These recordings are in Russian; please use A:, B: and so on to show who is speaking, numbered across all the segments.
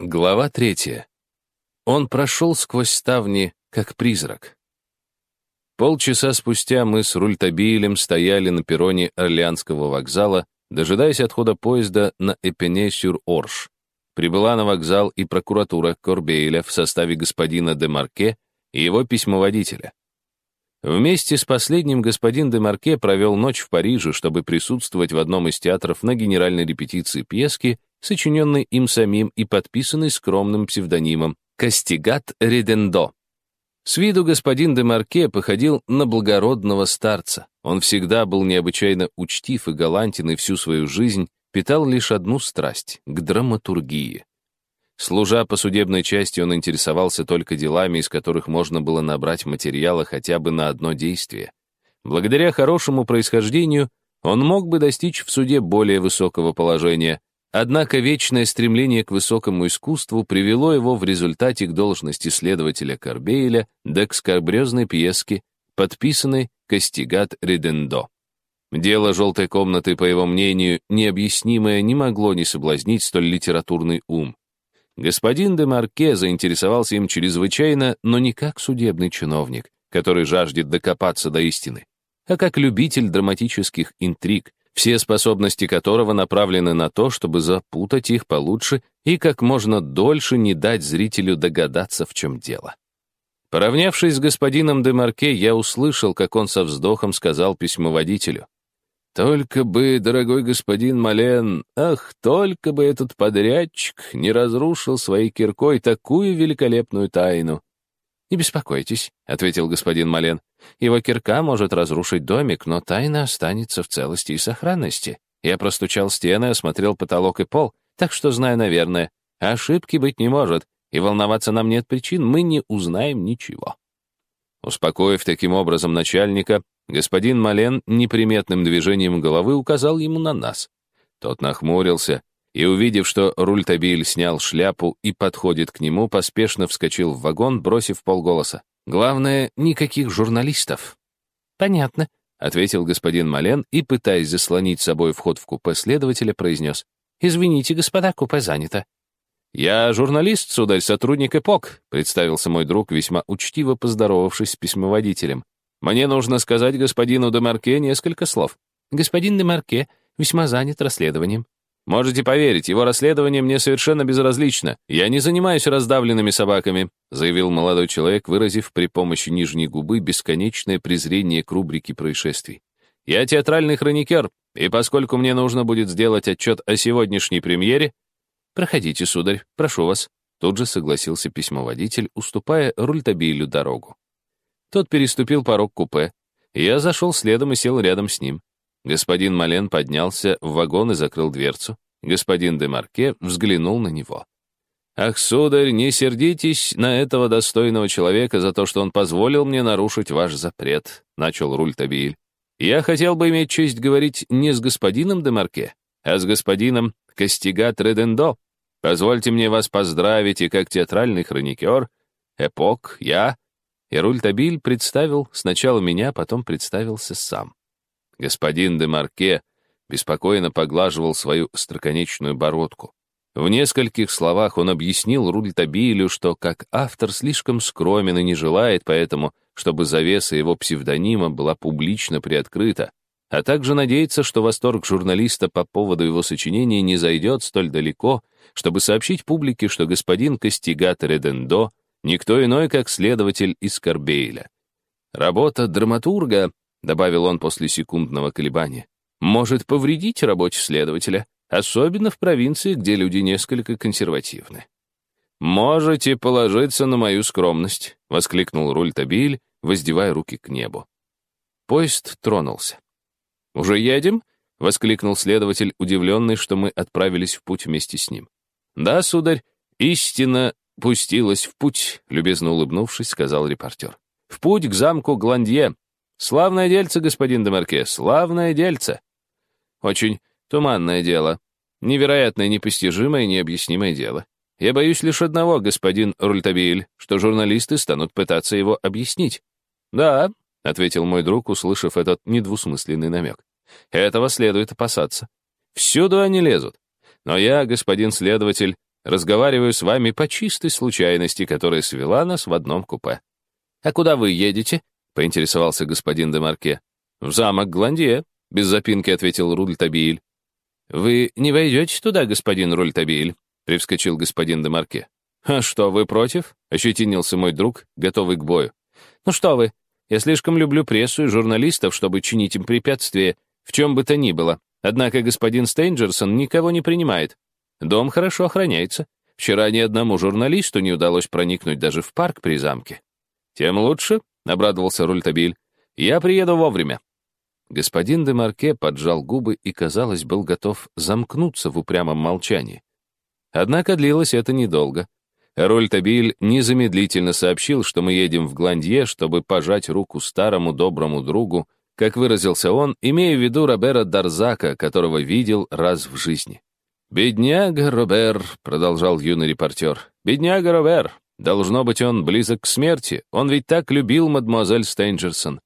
A: Глава третья. Он прошел сквозь ставни, как призрак. Полчаса спустя мы с Рультабилем стояли на перроне Орлеанского вокзала, дожидаясь отхода поезда на Эпене-сюр-Орш. Прибыла на вокзал и прокуратура Корбейля в составе господина де Марке и его письмоводителя. Вместе с последним господин де Марке провел ночь в Париже, чтобы присутствовать в одном из театров на генеральной репетиции пьески сочиненный им самим и подписанный скромным псевдонимом Кастигат Редендо. С виду господин де Марке походил на благородного старца. Он всегда был необычайно учтив и галантен, и всю свою жизнь питал лишь одну страсть — к драматургии. Служа по судебной части, он интересовался только делами, из которых можно было набрать материала хотя бы на одно действие. Благодаря хорошему происхождению он мог бы достичь в суде более высокого положения, Однако вечное стремление к высокому искусству привело его в результате к должности следователя Корбейля да к скорбрезной пьеске, подписанной «Кастигат Редендо». Дело «Желтой комнаты», по его мнению, необъяснимое не могло не соблазнить столь литературный ум. Господин де Марке заинтересовался им чрезвычайно, но не как судебный чиновник, который жаждет докопаться до истины, а как любитель драматических интриг, все способности которого направлены на то, чтобы запутать их получше и как можно дольше не дать зрителю догадаться, в чем дело. Поравнявшись с господином де Марке, я услышал, как он со вздохом сказал письмоводителю. «Только бы, дорогой господин Мален, ах, только бы этот подрядчик не разрушил своей киркой такую великолепную тайну. «Не беспокойтесь», — ответил господин Мален. «Его кирка может разрушить домик, но тайна останется в целости и сохранности. Я простучал стены, осмотрел потолок и пол, так что знаю, наверное. Ошибки быть не может, и волноваться нам нет причин, мы не узнаем ничего». Успокоив таким образом начальника, господин Мален неприметным движением головы указал ему на нас. Тот нахмурился, и, увидев, что Рультабиль снял шляпу и подходит к нему, поспешно вскочил в вагон, бросив полголоса. «Главное, никаких журналистов». «Понятно», — ответил господин Мален и, пытаясь заслонить собой вход в купе следователя, произнес. «Извините, господа, купе занято». «Я журналист, сударь, сотрудник ЭПОК», — представился мой друг, весьма учтиво поздоровавшись с письмоводителем. «Мне нужно сказать господину Демарке несколько слов». «Господин Демарке весьма занят расследованием», Можете поверить, его расследование мне совершенно безразлично. Я не занимаюсь раздавленными собаками», заявил молодой человек, выразив при помощи нижней губы бесконечное презрение к рубрике происшествий. «Я театральный хроникер, и поскольку мне нужно будет сделать отчет о сегодняшней премьере...» «Проходите, сударь, прошу вас», тут же согласился письмоводитель, уступая Рультабилю дорогу. Тот переступил порог купе. Я зашел следом и сел рядом с ним. Господин Мален поднялся в вагон и закрыл дверцу. Господин де Марке взглянул на него. «Ах, сударь, не сердитесь на этого достойного человека за то, что он позволил мне нарушить ваш запрет», — начал Рультабиль. «Я хотел бы иметь честь говорить не с господином де Марке, а с господином Костигат Редендо. Позвольте мне вас поздравить и как театральный хроникер, эпок, я...» И Рультабиль представил сначала меня, потом представился сам. Господин де Марке беспокойно поглаживал свою остроконечную бородку. В нескольких словах он объяснил Рультабилю, что как автор слишком скромен и не желает поэтому, чтобы завеса его псевдонима была публично приоткрыта, а также надеется, что восторг журналиста по поводу его сочинения не зайдет столь далеко, чтобы сообщить публике, что господин Костигат Редендо никто иной, как следователь из Корбейля. Работа драматурга — добавил он после секундного колебания, «может повредить работе следователя, особенно в провинции, где люди несколько консервативны». «Можете положиться на мою скромность», — воскликнул Рультабиль, воздевая руки к небу. Поезд тронулся. «Уже едем?» — воскликнул следователь, удивленный, что мы отправились в путь вместе с ним. «Да, сударь, истина пустилась в путь», — любезно улыбнувшись, сказал репортер. «В путь к замку Гландье, Славное дельце, господин Демарке, славное дельце. Очень туманное дело. Невероятное, непостижимое, необъяснимое дело. Я боюсь лишь одного, господин Рультабиль, что журналисты станут пытаться его объяснить. Да, — ответил мой друг, услышав этот недвусмысленный намек. «Этого следует опасаться. Всюду они лезут. Но я, господин следователь, Разговариваю с вами по чистой случайности, которая свела нас в одном купе. «А куда вы едете?» — поинтересовался господин Демарке. «В замок Гландье», — без запинки ответил Рультабиль. «Вы не войдете туда, господин Рультабиль?» — привскочил господин Демарке. «А что, вы против?» — ощетинился мой друг, готовый к бою. «Ну что вы, я слишком люблю прессу и журналистов, чтобы чинить им препятствия, в чем бы то ни было. Однако господин Стейнджерсон никого не принимает. Дом хорошо охраняется. Вчера ни одному журналисту не удалось проникнуть даже в парк при замке. Тем лучше, — обрадовался Рультабиль. Я приеду вовремя. Господин де Марке поджал губы и, казалось, был готов замкнуться в упрямом молчании. Однако длилось это недолго. Рольтабиль незамедлительно сообщил, что мы едем в Гландье, чтобы пожать руку старому доброму другу, как выразился он, имея в виду Робера Дарзака, которого видел раз в жизни. «Бедняга Робер», — продолжал юный репортер, — «бедняга Робер. Должно быть, он близок к смерти. Он ведь так любил мадемуазель Стейнджерсон».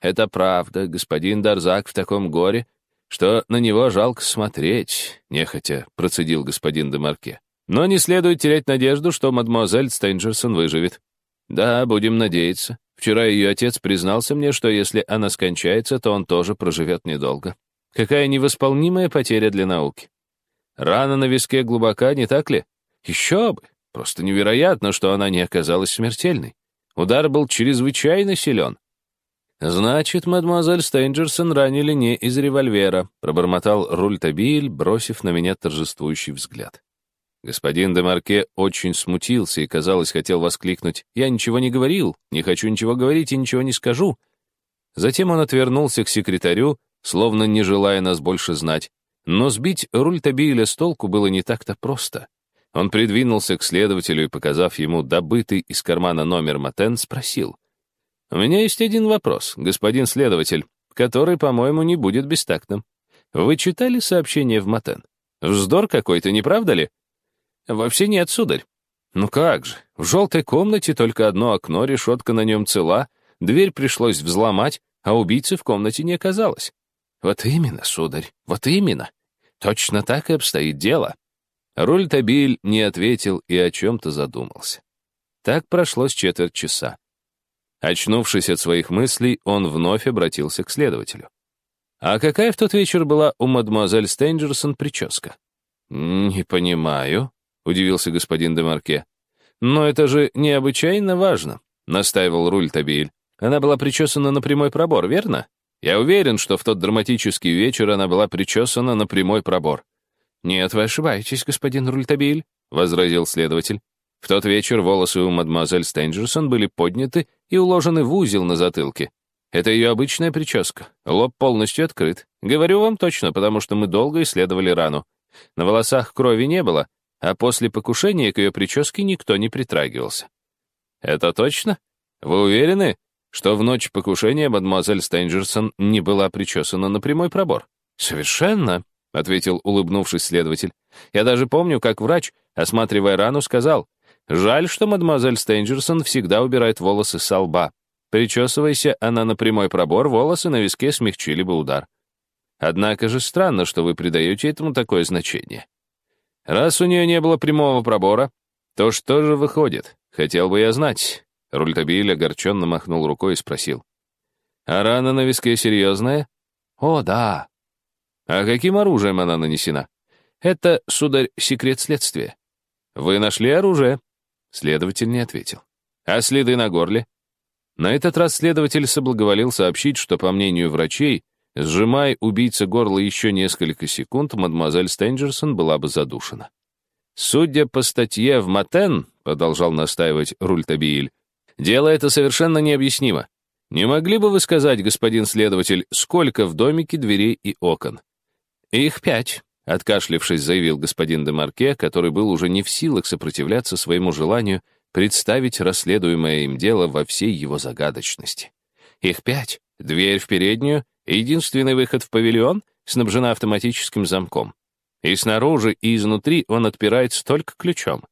A: «Это правда, господин Дарзак в таком горе, что на него жалко смотреть», — нехотя процедил господин Демарке. Но не следует терять надежду, что мадемуазель Стейнджерсон выживет. Да, будем надеяться. Вчера ее отец признался мне, что если она скончается, то он тоже проживет недолго. Какая невосполнимая потеря для науки. Рана на виске глубока, не так ли? Еще бы. Просто невероятно, что она не оказалась смертельной. Удар был чрезвычайно силен. «Значит, мадемуазель Стейнджерсон ранили не из револьвера», пробормотал Рультабиль, бросив на меня торжествующий взгляд. Господин Демарке очень смутился и, казалось, хотел воскликнуть «Я ничего не говорил, не хочу ничего говорить и ничего не скажу». Затем он отвернулся к секретарю, словно не желая нас больше знать. Но сбить руль Табиля с толку было не так-то просто. Он придвинулся к следователю и, показав ему добытый из кармана номер Матен, спросил. «У меня есть один вопрос, господин следователь, который, по-моему, не будет бестактным. Вы читали сообщение в Матен? Вздор какой-то, не правда ли?» «Вовсе нет, сударь». «Ну как же, в желтой комнате только одно окно, решетка на нем цела, дверь пришлось взломать, а убийцы в комнате не оказалось». «Вот именно, сударь, вот именно. Точно так и обстоит дело». Руль Табиль не ответил и о чем-то задумался. Так прошло с четверть часа. Очнувшись от своих мыслей, он вновь обратился к следователю. «А какая в тот вечер была у мадемуазель Стейнджерсон прическа?» «Не понимаю», — удивился господин Демарке. «Но это же необычайно важно», — настаивал Руль Табиль. «Она была причесана на прямой пробор, верно? Я уверен, что в тот драматический вечер она была причесана на прямой пробор». «Нет, вы ошибаетесь, господин Рультабиль», — возразил следователь. В тот вечер волосы у мадемуазель Стенджерсон были подняты и уложены в узел на затылке. Это ее обычная прическа. Лоб полностью открыт. Говорю вам точно, потому что мы долго исследовали рану. На волосах крови не было, а после покушения к ее прическе никто не притрагивался. «Это точно? Вы уверены, что в ночь покушения мадемуазель Стейнджерсон не была причесана на прямой пробор?» «Совершенно», — ответил улыбнувшись следователь. «Я даже помню, как врач, осматривая рану, сказал, «Жаль, что мадемуазель Стейнджерсон всегда убирает волосы со лба. Причесывайся она на прямой пробор, волосы на виске смягчили бы удар». Однако же странно, что вы придаете этому такое значение. Раз у нее не было прямого пробора, то что же выходит? Хотел бы я знать. Рультабиль огорченно махнул рукой и спросил. А рана на виске серьезная? О, да. А каким оружием она нанесена? Это, сударь, секрет следствия. Вы нашли оружие? Следователь не ответил. А следы на горле? На этот раз следователь соблаговолил сообщить, что, по мнению врачей, Сжимая убийца горло еще несколько секунд, мадемуазель Стенджерсон была бы задушена. «Судя по статье в Матен», — продолжал настаивать Рультабииль, «дело это совершенно необъяснимо. Не могли бы вы сказать, господин следователь, сколько в домике дверей и окон?» «Их пять», — откашлившись, заявил господин де Марке, который был уже не в силах сопротивляться своему желанию представить расследуемое им дело во всей его загадочности. «Их пять. Дверь в переднюю, Единственный выход в павильон снабжена автоматическим замком. И снаружи, и изнутри он отпирается только ключом.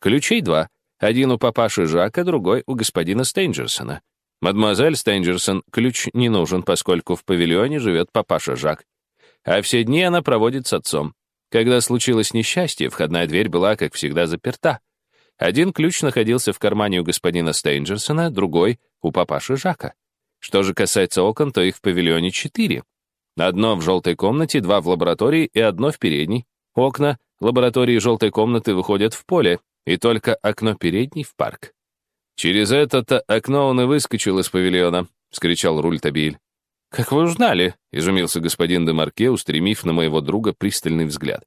A: Ключей два. Один у папаши Жака, другой у господина Стейнджерсона. Мадемуазель Стейнджерсон ключ не нужен, поскольку в павильоне живет папаша Жак. А все дни она проводит с отцом. Когда случилось несчастье, входная дверь была, как всегда, заперта. Один ключ находился в кармане у господина Стейнджерсона, другой — у папаши Жака. Что же касается окон, то их в павильоне четыре. Одно в желтой комнате, два в лаборатории и одно в передней. Окна лаборатории и желтой комнаты выходят в поле, и только окно передней в парк. «Через это-то окно он и выскочил из павильона», — вскричал Рультабиль. «Как вы узнали?» — изумился господин де Марке, устремив на моего друга пристальный взгляд.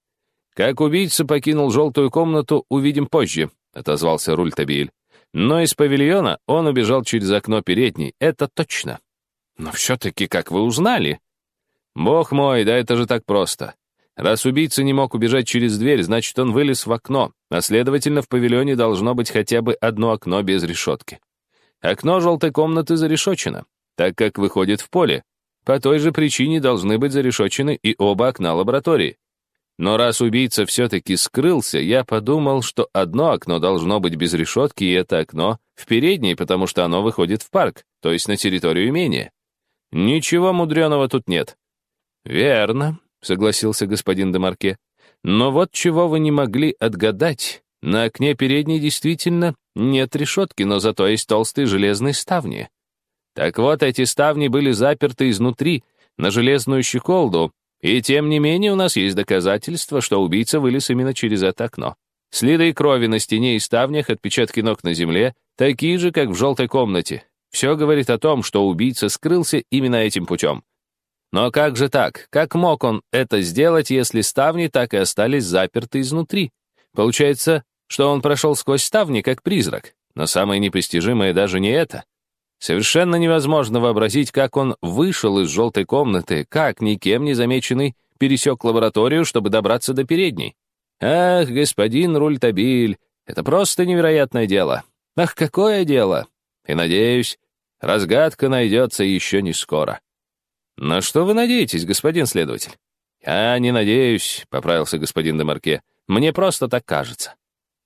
A: «Как убийца покинул желтую комнату, увидим позже», — отозвался Рультабиль. «Но из павильона он убежал через окно передней, это точно». «Но все-таки как вы узнали?» «Бог мой, да это же так просто. Раз убийца не мог убежать через дверь, значит, он вылез в окно, а следовательно, в павильоне должно быть хотя бы одно окно без решетки. Окно желтой комнаты зарешочено, так как выходит в поле. По той же причине должны быть зарешочены и оба окна лаборатории. Но раз убийца все-таки скрылся, я подумал, что одно окно должно быть без решетки, и это окно в передней, потому что оно выходит в парк, то есть на территорию имения. Ничего мудреного тут нет. Верно, согласился господин Демарке. Но вот чего вы не могли отгадать. На окне передней действительно нет решетки, но зато есть толстые железные ставни. Так вот, эти ставни были заперты изнутри, на железную щеколду, и тем не менее у нас есть доказательства, что убийца вылез именно через это окно. Следы крови на стене и ставнях, отпечатки ног на земле, такие же, как в желтой комнате. Все говорит о том, что убийца скрылся именно этим путем. Но как же так? Как мог он это сделать, если ставни так и остались заперты изнутри? Получается, что он прошел сквозь ставни, как призрак. Но самое непостижимое даже не это. Совершенно невозможно вообразить, как он вышел из желтой комнаты, как, никем не замеченный, пересек лабораторию, чтобы добраться до передней. Ах, господин Рультабиль, это просто невероятное дело. Ах, какое дело! И, надеюсь, разгадка найдется еще не скоро. «На что вы надеетесь, господин следователь?» «Я не надеюсь», — поправился господин Демарке. «Мне просто так кажется».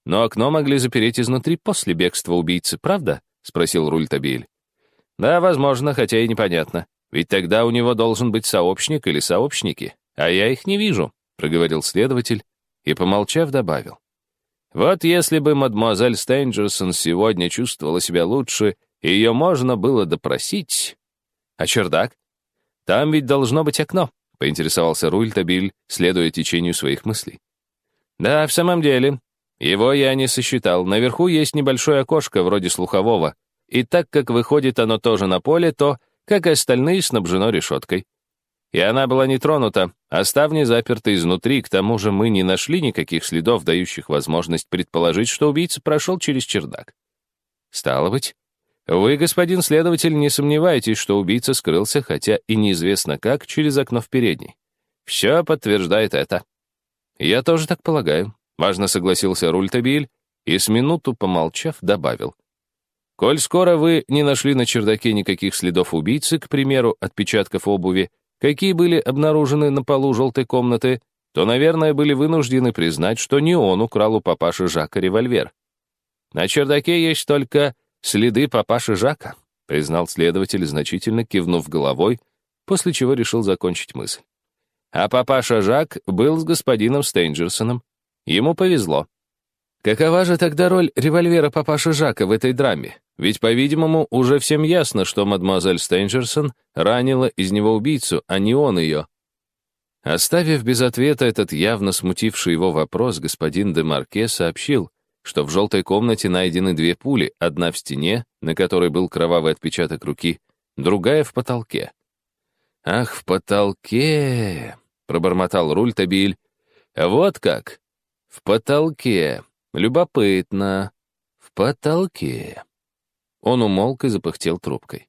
A: «Но окно могли запереть изнутри после бегства убийцы, правда?» — спросил Рультабиль. «Да, возможно, хотя и непонятно. Ведь тогда у него должен быть сообщник или сообщники, а я их не вижу», — проговорил следователь и, помолчав, добавил. «Вот если бы мадемуазель Стейнджерсон сегодня чувствовала себя лучше, ее можно было допросить. А чердак? «Там ведь должно быть окно», — поинтересовался Рультабиль, следуя течению своих мыслей. «Да, в самом деле. Его я не сосчитал. Наверху есть небольшое окошко, вроде слухового. И так как выходит оно тоже на поле, то, как и остальные, снабжено решеткой. И она была не тронута, а ставни заперты изнутри, к тому же мы не нашли никаких следов, дающих возможность предположить, что убийца прошел через чердак. Стало быть, вы, господин следователь, не сомневаетесь, что убийца скрылся, хотя и неизвестно как, через окно в передней. Все подтверждает это. Я тоже так полагаю. Важно согласился Рультабиль и с минуту помолчав добавил. Коль скоро вы не нашли на чердаке никаких следов убийцы, к примеру, отпечатков обуви, какие были обнаружены на полу желтой комнаты, то, наверное, были вынуждены признать, что не он украл у папаши Жака револьвер. На чердаке есть только «Следы папаши Жака», — признал следователь, значительно кивнув головой, после чего решил закончить мысль. А папаша Жак был с господином Стейнджерсоном. Ему повезло. Какова же тогда роль револьвера папаши Жака в этой драме? Ведь, по-видимому, уже всем ясно, что мадемуазель Стейнджерсон ранила из него убийцу, а не он ее. Оставив без ответа этот явно смутивший его вопрос, господин де Марке сообщил, что в желтой комнате найдены две пули, одна в стене, на которой был кровавый отпечаток руки, другая в потолке. «Ах, в потолке!» — пробормотал Рультабиль. «Вот как! В потолке! Любопытно! В потолке!» Он умолк и запыхтел трубкой.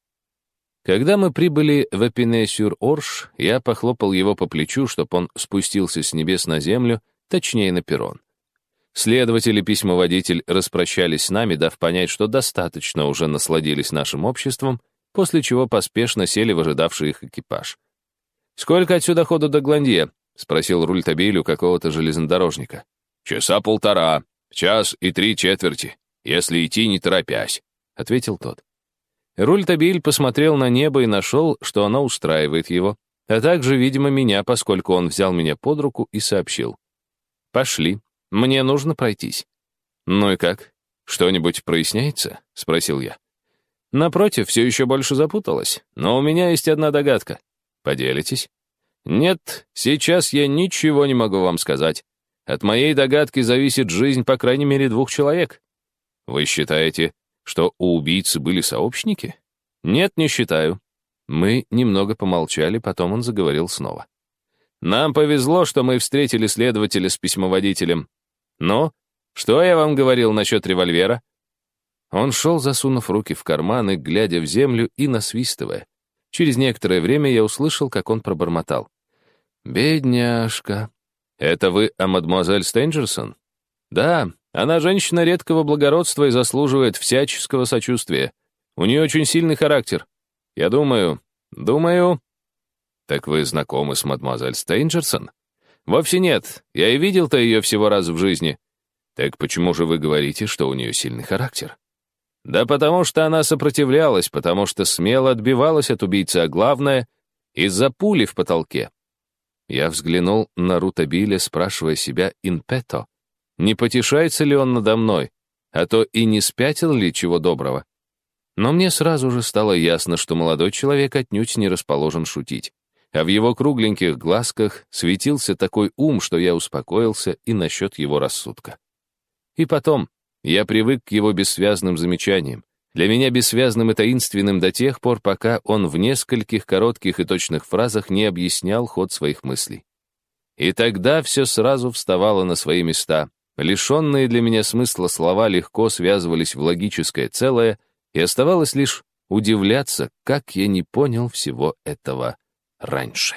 A: Когда мы прибыли в Эпине-сюр-Орш, я похлопал его по плечу, чтоб он спустился с небес на землю, точнее на перрон. Следователь и письмоводитель распрощались с нами, дав понять, что достаточно уже насладились нашим обществом, после чего поспешно сели в ожидавший их экипаж. «Сколько отсюда ходу до Гландье?» — спросил рультабиль у какого-то железнодорожника. «Часа полтора, час и три четверти, если идти не торопясь», — ответил тот. Рультабиль посмотрел на небо и нашел, что оно устраивает его, а также, видимо, меня, поскольку он взял меня под руку и сообщил. Пошли. Мне нужно пройтись. Ну и как? Что-нибудь проясняется? Спросил я. Напротив, все еще больше запуталась. Но у меня есть одна догадка. Поделитесь? Нет, сейчас я ничего не могу вам сказать. От моей догадки зависит жизнь, по крайней мере, двух человек. Вы считаете, что у убийцы были сообщники? Нет, не считаю. Мы немного помолчали, потом он заговорил снова. Нам повезло, что мы встретили следователя с письмоводителем. Но что я вам говорил насчет револьвера? Он шел, засунув руки в карманы, глядя в землю и насвистывая. Через некоторое время я услышал, как он пробормотал. «Бедняжка». «Это вы о мадемуазель Стенджерсон?» «Да, она женщина редкого благородства и заслуживает всяческого сочувствия. У нее очень сильный характер. Я думаю... Думаю...» «Так вы знакомы с мадемуазель Стенджерсон?» «Вовсе нет. Я и видел-то ее всего раз в жизни». «Так почему же вы говорите, что у нее сильный характер?» «Да потому что она сопротивлялась, потому что смело отбивалась от убийцы, а главное — из-за пули в потолке. Я взглянул на Рутабиля, спрашивая себя «инпето», не потешается ли он надо мной, а то и не спятил ли чего доброго. Но мне сразу же стало ясно, что молодой человек отнюдь не расположен шутить, а в его кругленьких глазках светился такой ум, что я успокоился и насчет его рассудка. И потом, я привык к его бессвязным замечаниям, для меня бессвязным и таинственным до тех пор, пока он в нескольких коротких и точных фразах не объяснял ход своих мыслей. И тогда все сразу вставало на свои места. Лишенные для меня смысла слова легко связывались в логическое целое, и оставалось лишь удивляться, как я не понял всего этого раньше.